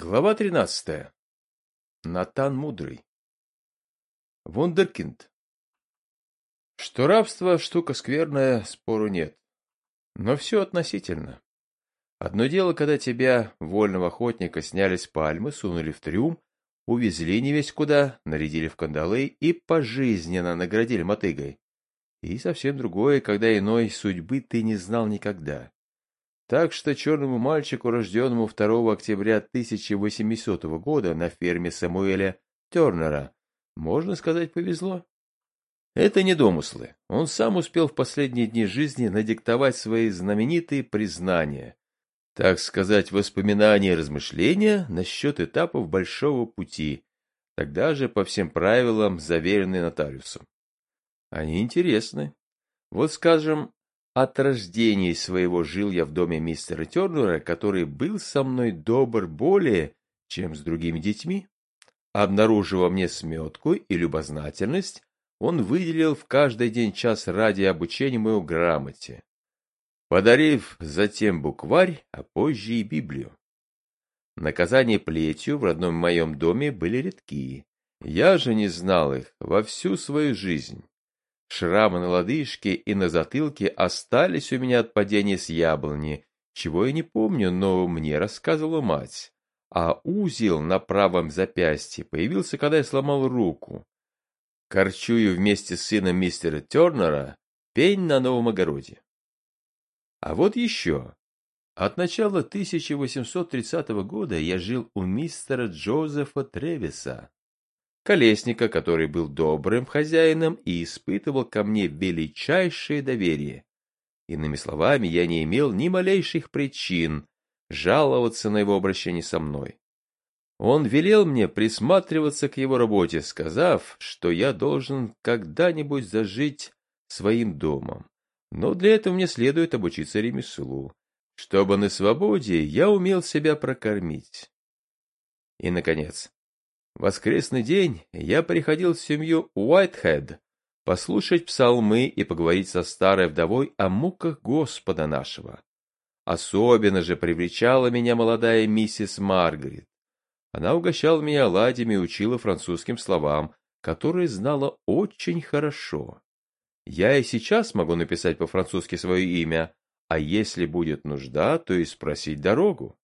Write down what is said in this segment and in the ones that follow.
Глава 13. Натан Мудрый. Вундеркинд. Что рабство – штука скверная, спору нет. Но все относительно. Одно дело, когда тебя, вольного охотника, сняли с пальмы, сунули в трюм, увезли не весь куда, нарядили в кандалы и пожизненно наградили мотыгой. И совсем другое, когда иной судьбы ты не знал никогда. Так что черному мальчику, рожденному 2 октября 1800 года на ферме Самуэля Тернера, можно сказать, повезло. Это не домыслы. Он сам успел в последние дни жизни надиктовать свои знаменитые признания, так сказать, воспоминания и размышления насчет этапов большого пути, тогда же по всем правилам заверенные нотариусом. Они интересны. Вот, скажем, от рождения своего жил я в доме мистера Тернера, который был со мной добр более, чем с другими детьми. Обнаружив мне сметку и любознательность, он выделил в каждый день час ради обучения мою грамоте, подарив затем букварь, а позже и Библию. Наказания плетью в родном моем доме были редкие. Я же не знал их во всю свою жизнь. Шрамы на лодыжке и на затылке остались у меня от падения с яблони, чего я не помню, но мне рассказывала мать. А узел на правом запястье появился, когда я сломал руку. Корчую вместе с сыном мистера Тернера пень на новом огороде. А вот еще. От начала 1830 года я жил у мистера Джозефа Тревиса, Колесника, который был добрым хозяином и испытывал ко мне величайшее доверие. Иными словами, я не имел ни малейших причин жаловаться на его обращение со мной. Он велел мне присматриваться к его работе, сказав, что я должен когда-нибудь зажить своим домом. Но для этого мне следует обучиться ремеслу, чтобы на свободе я умел себя прокормить. И, наконец, воскресный день я приходил в семью Уайтхед послушать псалмы и поговорить со старой вдовой о муках Господа нашего. Особенно же привлечала меня молодая миссис Маргарет. Она угощала меня оладьями и учила французским словам, которые знала очень хорошо. Я и сейчас могу написать по-французски свое имя, а если будет нужда, то и спросить дорогу.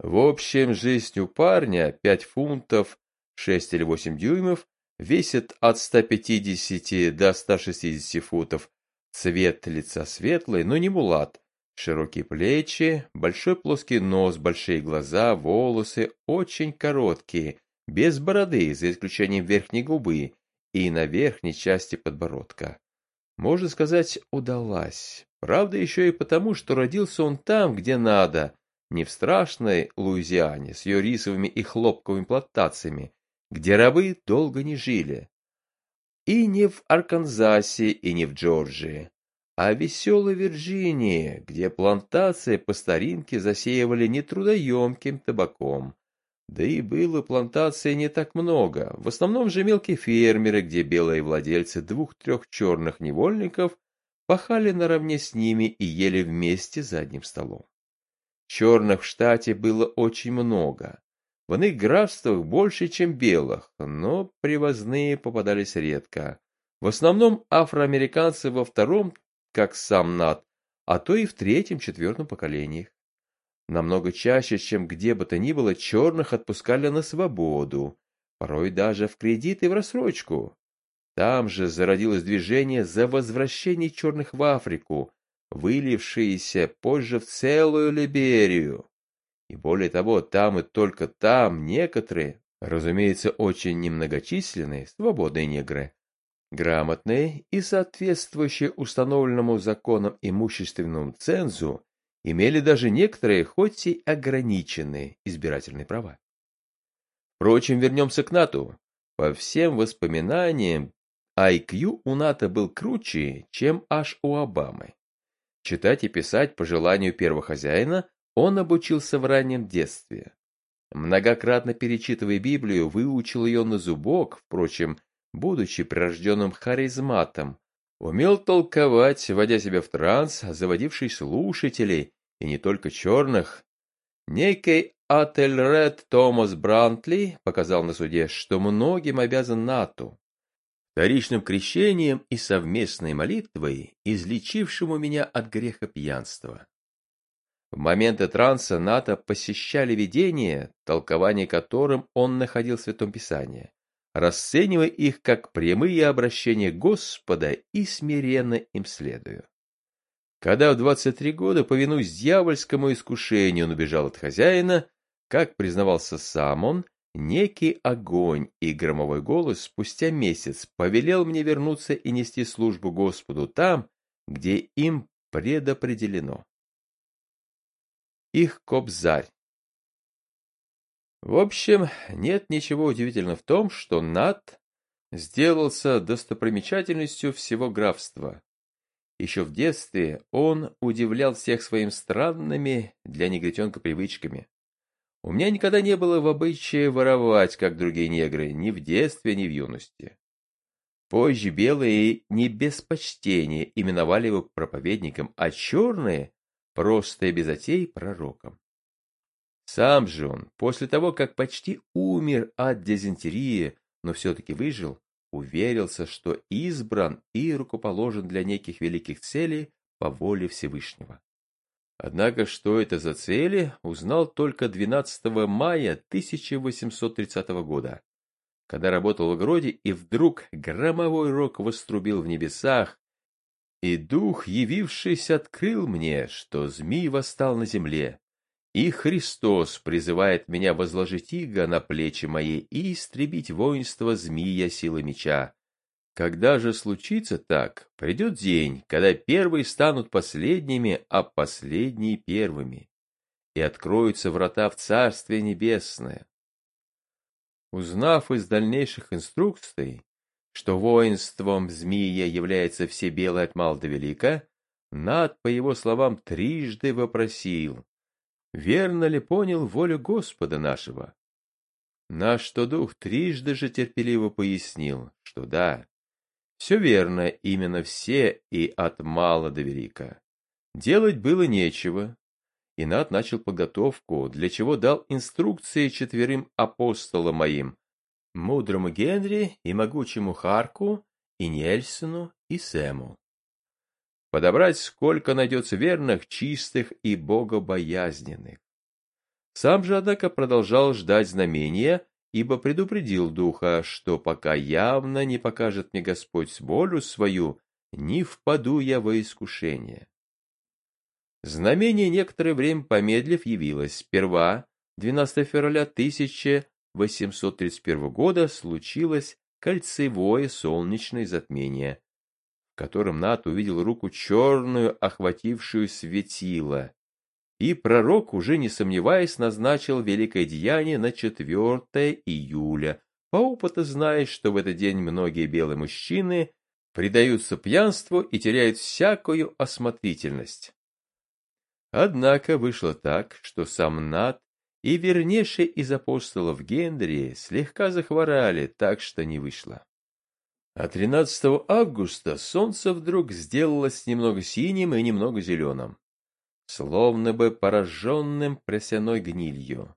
В общем, жизнь у парня 5 фунтов 6 или 8 дюймов, весит от 150 до 160 футов, цвет лица светлый, но не мулат, широкие плечи, большой плоский нос, большие глаза, волосы очень короткие, без бороды, за исключением верхней губы и на верхней части подбородка. Можно сказать, удалась. Правда, еще и потому, что родился он там, где надо, не в страшной Луизиане с ее рисовыми и хлопковыми плантациями, где рабы долго не жили, и не в Арканзасе, и не в Джорджии, а в веселой Вирджинии, где плантации по старинке засеивали нетрудоемким табаком. Да и было плантаций не так много, в основном же мелкие фермеры, где белые владельцы двух-трех черных невольников пахали наравне с ними и ели вместе за одним столом. Черных в штате было очень много. В иных графствах больше, чем белых, но привозные попадались редко. В основном афроамериканцы во втором, как сам Нат, а то и в третьем-четвертом поколениях. Намного чаще, чем где бы то ни было, черных отпускали на свободу, порой даже в кредит и в рассрочку. Там же зародилось движение за возвращение черных в Африку, вылившиеся позже в целую Либерию. И более того, там и только там некоторые, разумеется, очень немногочисленные, свободные негры, грамотные и соответствующие установленному законам имущественному цензу, имели даже некоторые, хоть и ограниченные, избирательные права. Впрочем, вернемся к НАТО. По всем воспоминаниям, IQ у НАТО был круче, чем аж у Обамы. Читать и писать по желанию первого хозяина он обучился в раннем детстве. Многократно перечитывая Библию, выучил ее на зубок, впрочем, будучи прирожденным харизматом, умел толковать, вводя себя в транс, заводивший слушателей, и не только черных, некой Ательред Томас Брантли показал на суде, что многим обязан НАТО, вторичным крещением и совместной молитвой, излечившему меня от греха пьянства. В моменты транса НАТО посещали видения, толкование которым он находил в Святом Писании, расценивая их как прямые обращения Господа и смиренно им следуя. Когда в 23 года, повинуясь дьявольскому искушению, он убежал от хозяина, как признавался сам он, некий огонь и громовой голос спустя месяц повелел мне вернуться и нести службу Господу там, где им предопределено. Их кобзарь. В общем, нет ничего удивительного в том, что Нат сделался достопримечательностью всего графства. Еще в детстве он удивлял всех своими странными для негритенка привычками. У меня никогда не было в обычае воровать, как другие негры, ни в детстве, ни в юности. Позже белые не без почтения именовали его проповедником, а черные просто и без затей пророком. Сам же он, после того, как почти умер от дизентерии, но все-таки выжил, уверился, что избран и рукоположен для неких великих целей по воле Всевышнего. Однако, что это за цели, узнал только 12 мая 1830 года, когда работал в огороде, и вдруг громовой рог вострубил в небесах, и дух, явившийся, открыл мне, что змей восстал на земле, и Христос призывает меня возложить иго на плечи мои и истребить воинство змея силы меча, когда же случится так, придет день, когда первые станут последними, а последние первыми, и откроются врата в Царствие Небесное. Узнав из дальнейших инструкций, что воинством змея является все белое от мала до велика, Над, по его словам, трижды вопросил, верно ли понял волю Господа нашего? На что дух трижды же терпеливо пояснил, что да, все верно, именно все и от мала до велика. Делать было нечего. И Нат начал подготовку, для чего дал инструкции четверым апостолам моим, мудрому Генри и могучему Харку, и Нельсону, и Сэму. Подобрать сколько найдется верных, чистых и богобоязненных. Сам же, однако, продолжал ждать знамения ибо предупредил духа, что пока явно не покажет мне Господь волю свою, не впаду я во искушение. Знамение некоторое время помедлив явилось. Сперва, 12 февраля 1831 года, случилось кольцевое солнечное затмение, в котором Нат увидел руку черную, охватившую светило, и пророк, уже не сомневаясь, назначил великое деяние на 4 июля, по опыту зная, что в этот день многие белые мужчины предаются пьянству и теряют всякую осмотрительность. Однако вышло так, что сам Нат и вернейший из апостолов Генри слегка захворали, так что не вышло. А 13 августа солнце вдруг сделалось немного синим и немного зеленым словно бы пораженным пресяной гнилью.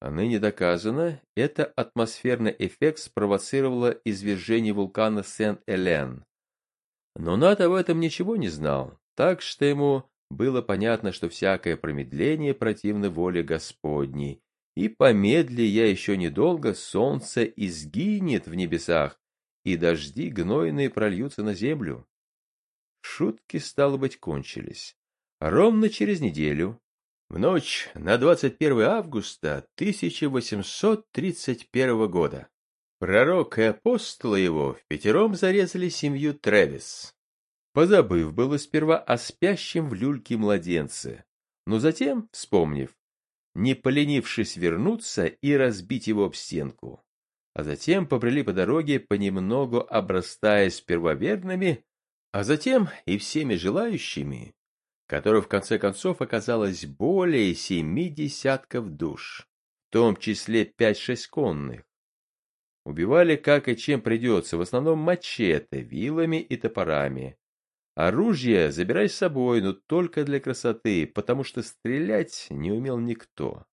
А ныне доказано, это атмосферный эффект спровоцировало извержение вулкана Сен-Элен. Но Нат об этом ничего не знал, так что ему было понятно, что всякое промедление противно воле Господней, и помедли я еще недолго, солнце изгинет в небесах, и дожди гнойные прольются на землю. Шутки, стало быть, кончились. Ровно через неделю, в ночь на 21 августа 1831 года, пророк и апостолы его в пятером зарезали семью Тревис, позабыв было сперва о спящем в люльке младенце, но затем, вспомнив, не поленившись вернуться и разбить его об стенку, а затем побрели по дороге, понемногу обрастая сперва верными, а затем и всеми желающими, которой в конце концов оказалось более семи десятков душ, в том числе пять-шесть конных. Убивали как и чем придется, в основном мачете, вилами и топорами. Оружие забирай с собой, но только для красоты, потому что стрелять не умел никто.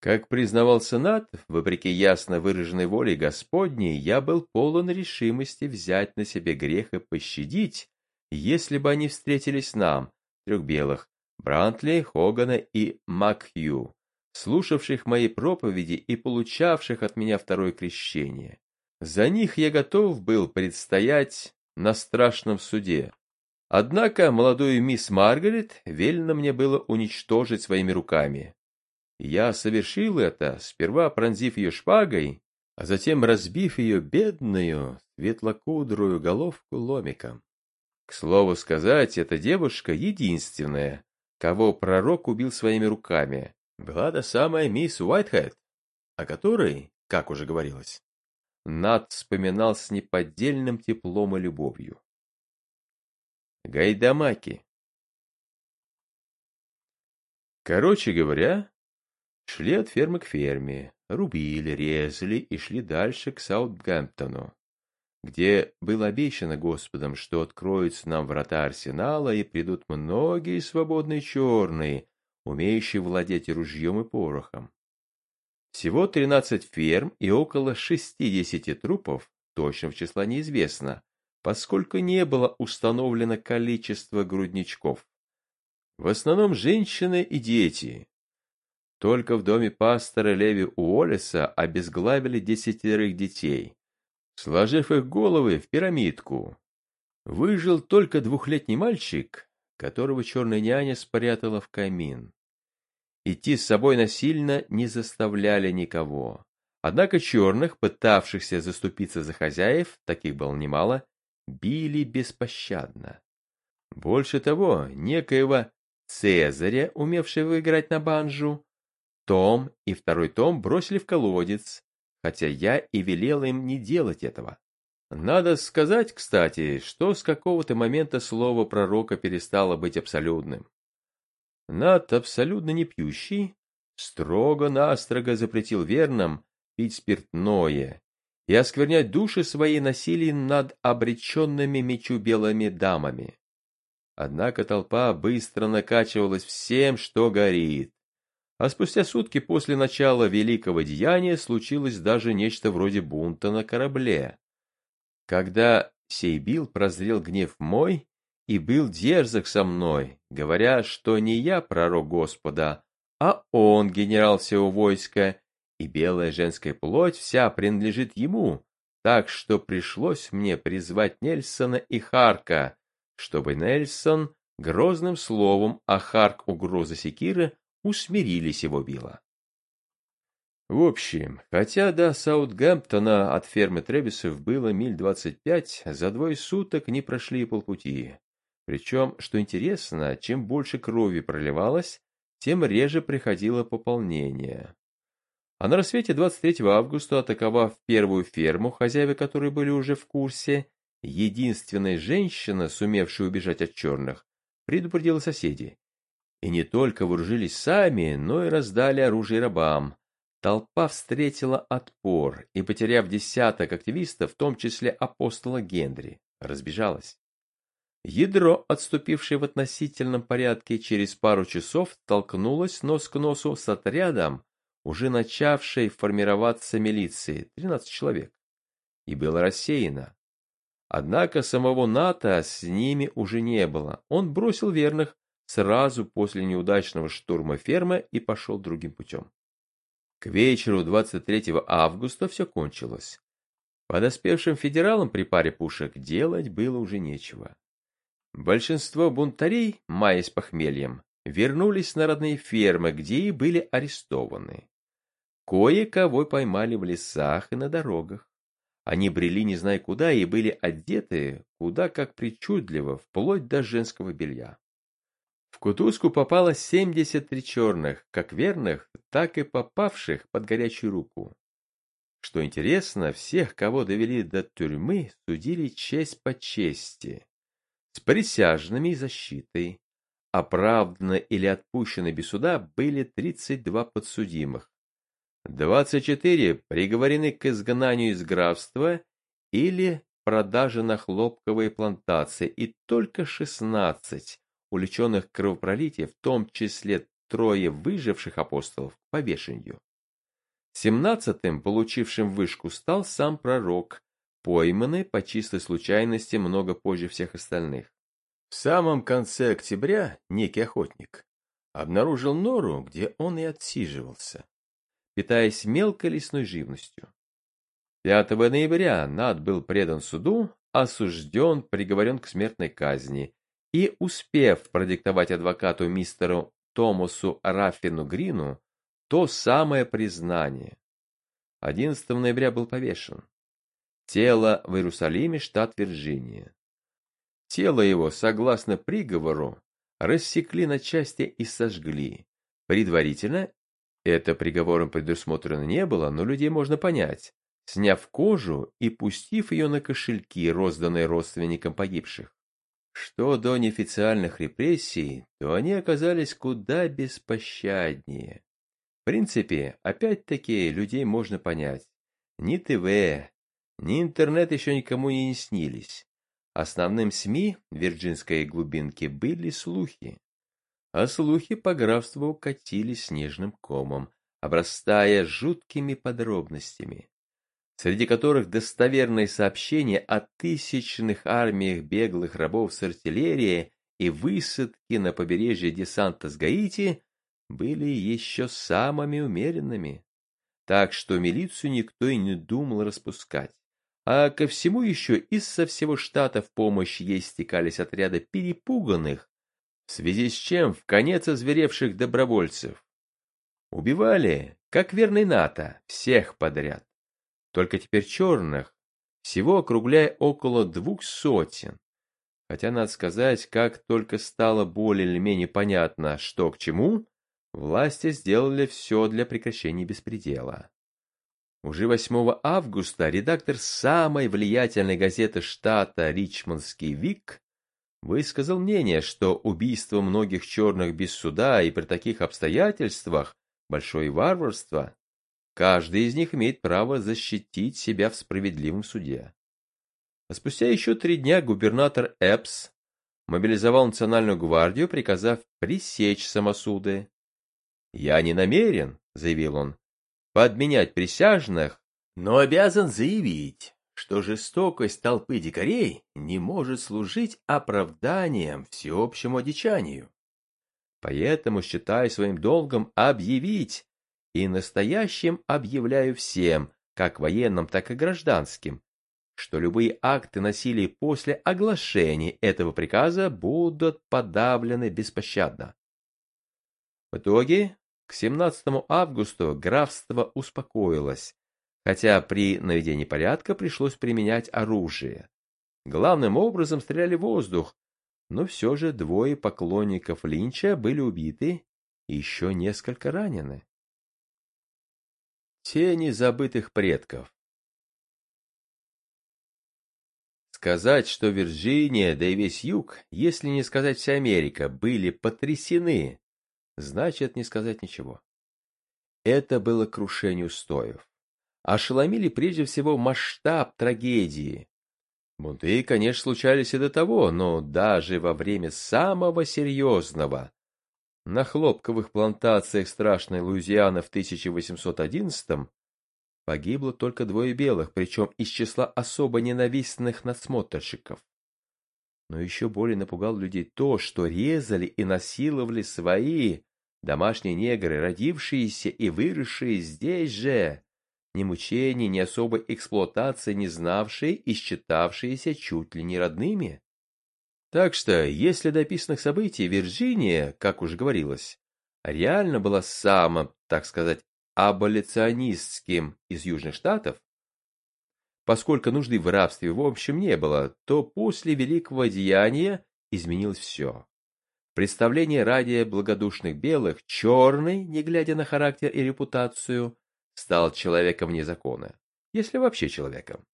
Как признавался Нат, вопреки ясно выраженной воле Господней, я был полон решимости взять на себе грех и пощадить, если бы они встретились нам, трех белых, Брантли, Хогана и Макхью, слушавших мои проповеди и получавших от меня второе крещение. За них я готов был предстоять на страшном суде. Однако молодую мисс Маргарет велено мне было уничтожить своими руками. Я совершил это, сперва пронзив ее шпагой, а затем разбив ее бедную, светлокудрую головку ломиком. К слову сказать, эта девушка единственная, кого пророк убил своими руками, была та самая мисс Уайтхед, о которой, как уже говорилось, Над вспоминал с неподдельным теплом и любовью. Гайдамаки. Короче говоря, Шли от фермы к ферме, рубили, резали и шли дальше к Саутгемптону, где было обещано Господом, что откроются нам врата арсенала и придут многие свободные черные, умеющие владеть ружьем и порохом. Всего тринадцать ферм и около шестидесяти трупов, точно в числа неизвестно, поскольку не было установлено количество грудничков. В основном женщины и дети, только в доме пастора Леви Уоллеса обезглавили десятерых детей, сложив их головы в пирамидку. Выжил только двухлетний мальчик, которого черная няня спрятала в камин. Идти с собой насильно не заставляли никого. Однако черных, пытавшихся заступиться за хозяев, таких было немало, били беспощадно. Больше того, некоего Цезаря, умевшего играть на банджу, том и второй том бросили в колодец, хотя я и велел им не делать этого. Надо сказать, кстати, что с какого-то момента слово пророка перестало быть абсолютным. Над абсолютно не пьющий строго-настрого запретил верным пить спиртное и осквернять души свои насилием над обреченными мечу белыми дамами. Однако толпа быстро накачивалась всем, что горит. А спустя сутки после начала великого деяния случилось даже нечто вроде бунта на корабле. Когда Сейбил прозрел гнев мой и был дерзок со мной, говоря, что не я пророк Господа, а он генерал всего войска, и белая женская плоть вся принадлежит ему, так что пришлось мне призвать Нельсона и Харка, чтобы Нельсон грозным словом, а Харк угроза секиры усмирили сего Билла. В общем, хотя до Саутгемптона от фермы Тревисов было миль двадцать пять, за двое суток не прошли полпути. Причем, что интересно, чем больше крови проливалось, тем реже приходило пополнение. А на рассвете 23 августа, атаковав первую ферму, хозяева которой были уже в курсе, единственная женщина, сумевшая убежать от черных, предупредила соседей. И не только вооружились сами, но и раздали оружие рабам. Толпа встретила отпор и, потеряв десяток активистов, в том числе апостола Генри, разбежалась. Ядро, отступившее в относительном порядке, через пару часов столкнулось нос к носу с отрядом, уже начавшей формироваться милиции, 13 человек, и было рассеяно. Однако самого НАТО с ними уже не было. Он бросил верных, сразу после неудачного штурма фермы и пошел другим путем. К вечеру 23 августа все кончилось. Подоспевшим федералам при паре пушек делать было уже нечего. Большинство бунтарей, маясь похмельем, вернулись на родные фермы, где и были арестованы. Кое-кого поймали в лесах и на дорогах. Они брели не зная куда и были одеты куда как причудливо, вплоть до женского белья. Кутузку попало 73 черных, как верных, так и попавших под горячую руку. Что интересно, всех, кого довели до тюрьмы, судили честь по чести, с присяжными и защитой. Оправданы или отпущены без суда были 32 подсудимых. 24 приговорены к изгнанию из графства или продаже на хлопковые плантации, и только 16 увлеченных кровопролития, в том числе трое выживших апостолов, к повешению. Семнадцатым, получившим вышку, стал сам пророк, пойманный по чистой случайности много позже всех остальных. В самом конце октября некий охотник обнаружил нору, где он и отсиживался, питаясь мелкой лесной живностью. 5 ноября Над был предан суду, осужден, приговорен к смертной казни и, успев продиктовать адвокату мистеру Томасу Раффину Грину то самое признание. 11 ноября был повешен. Тело в Иерусалиме, штат Вирджиния. Тело его, согласно приговору, рассекли на части и сожгли. Предварительно это приговором предусмотрено не было, но людей можно понять сняв кожу и пустив ее на кошельки, розданные родственникам погибших. Что до неофициальных репрессий, то они оказались куда беспощаднее. В принципе, опять-таки, людей можно понять. Ни ТВ, ни интернет еще никому не снились. Основным СМИ Вирджинской глубинке были слухи. А слухи по графству укатились снежным комом, обрастая жуткими подробностями среди которых достоверные сообщения о тысячных армиях беглых рабов с артиллерией и высадки на побережье десанта с Гаити были еще самыми умеренными. Так что милицию никто и не думал распускать. А ко всему еще из со всего штата в помощь ей стекались отряды перепуганных, в связи с чем в конец озверевших добровольцев. Убивали, как верный НАТО, всех подряд только теперь черных, всего округляя около двух сотен. Хотя, надо сказать, как только стало более или менее понятно, что к чему, власти сделали все для прекращения беспредела. Уже 8 августа редактор самой влиятельной газеты штата «Ричмондский Вик» высказал мнение, что убийство многих черных без суда и при таких обстоятельствах – большое варварство, Каждый из них имеет право защитить себя в справедливом суде. А спустя еще три дня губернатор Эпс мобилизовал национальную гвардию, приказав пресечь самосуды. «Я не намерен», — заявил он, — «подменять присяжных, но обязан заявить, что жестокость толпы дикарей не может служить оправданием всеобщему одичанию. Поэтому считаю своим долгом объявить, и настоящим объявляю всем, как военным, так и гражданским, что любые акты насилия после оглашения этого приказа будут подавлены беспощадно. В итоге, к 17 августа графство успокоилось, хотя при наведении порядка пришлось применять оружие. Главным образом стреляли в воздух, но все же двое поклонников Линча были убиты и еще несколько ранены. Тени забытых предков. Сказать, что Вирджиния, да и весь юг, если не сказать вся Америка, были потрясены, значит не сказать ничего. Это было крушение устоев. Ошеломили прежде всего масштаб трагедии. Бунты, конечно, случались и до того, но даже во время самого серьезного, на хлопковых плантациях страшной Луизианы в 1811-м погибло только двое белых, причем из числа особо ненавистных надсмотрщиков. Но еще более напугал людей то, что резали и насиловали свои домашние негры, родившиеся и выросшие здесь же, ни мучений, ни особой эксплуатации не знавшие и считавшиеся чуть ли не родными. Так что, если до описанных событий Вирджиния, как уже говорилось, реально была самым, так сказать, аболиционистским из Южных Штатов, поскольку нужды в рабстве в общем не было, то после Великого Деяния изменилось все. Представление ради благодушных белых, черный, не глядя на характер и репутацию, стал человеком вне закона, если вообще человеком.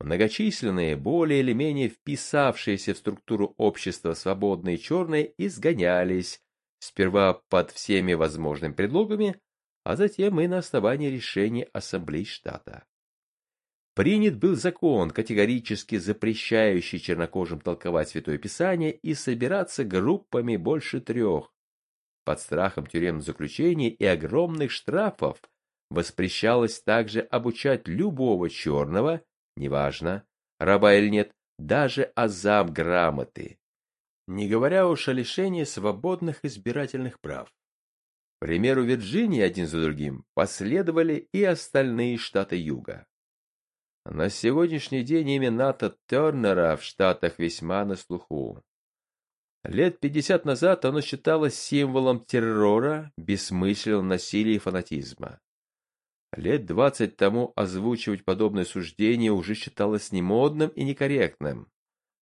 Многочисленные, более или менее вписавшиеся в структуру общества свободные черные изгонялись, сперва под всеми возможными предлогами, а затем и на основании решения Ассамблеи штата. Принят был закон, категорически запрещающий чернокожим толковать Святое Писание и собираться группами больше трех, под страхом тюремного заключения и огромных штрафов воспрещалось также обучать любого черного, неважно, раба или нет, даже азам грамоты, не говоря уж о лишении свободных избирательных прав. К примеру Вирджинии один за другим последовали и остальные штаты Юга. На сегодняшний день имя Ната Тернера в Штатах весьма на слуху. Лет пятьдесят назад оно считалось символом террора, бессмысленного насилия и фанатизма. Лет двадцать тому озвучивать подобное суждение уже считалось немодным и некорректным.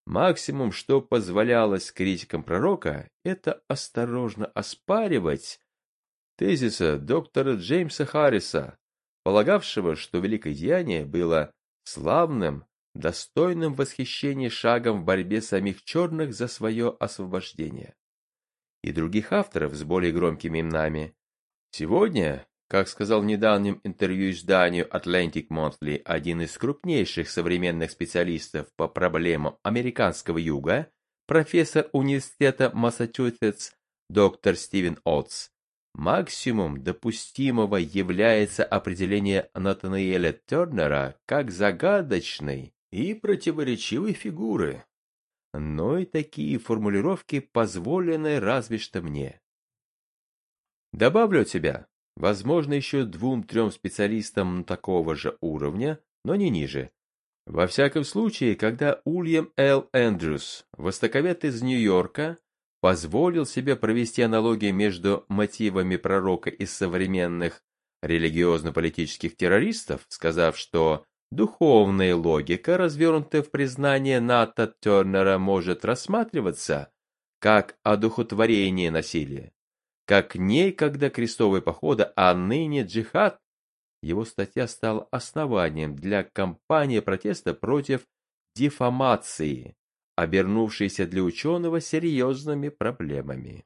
Максимум, что позволялось критикам пророка, это осторожно оспаривать тезиса доктора Джеймса Харриса, полагавшего, что великое деяние было славным, достойным восхищения шагом в борьбе самих черных за свое освобождение. И других авторов с более громкими именами. Сегодня как сказал в недавнем интервью изданию Atlantic Monthly один из крупнейших современных специалистов по проблемам американского юга, профессор университета Массачусетс доктор Стивен Отс, максимум допустимого является определение Натанаэля Тернера как загадочной и противоречивой фигуры. Но и такие формулировки позволены разве что мне. Добавлю от себя, Возможно, еще двум-трем специалистам такого же уровня, но не ниже. Во всяком случае, когда Ульям Л. Эндрюс, востоковед из Нью-Йорка, позволил себе провести аналогию между мотивами пророка и современных религиозно-политических террористов, сказав, что духовная логика, развернутая в признание Ната Тернера, может рассматриваться как одухотворение насилия как некогда крестовые походы, а ныне джихад, его статья стала основанием для кампании протеста против дефамации, обернувшейся для ученого серьезными проблемами.